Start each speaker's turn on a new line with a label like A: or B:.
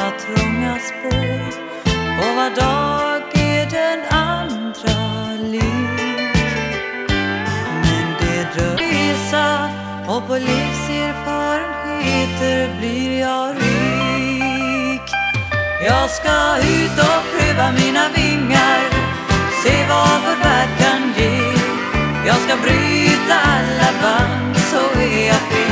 A: samma trånga spår och var dag är den andra lik. Men det rör resa och på livserfarenheter blir jag rik. Jag ska ut och pröva mina vingar, se vad vår värld kan ge. Jag ska bryta alla band så är jag fri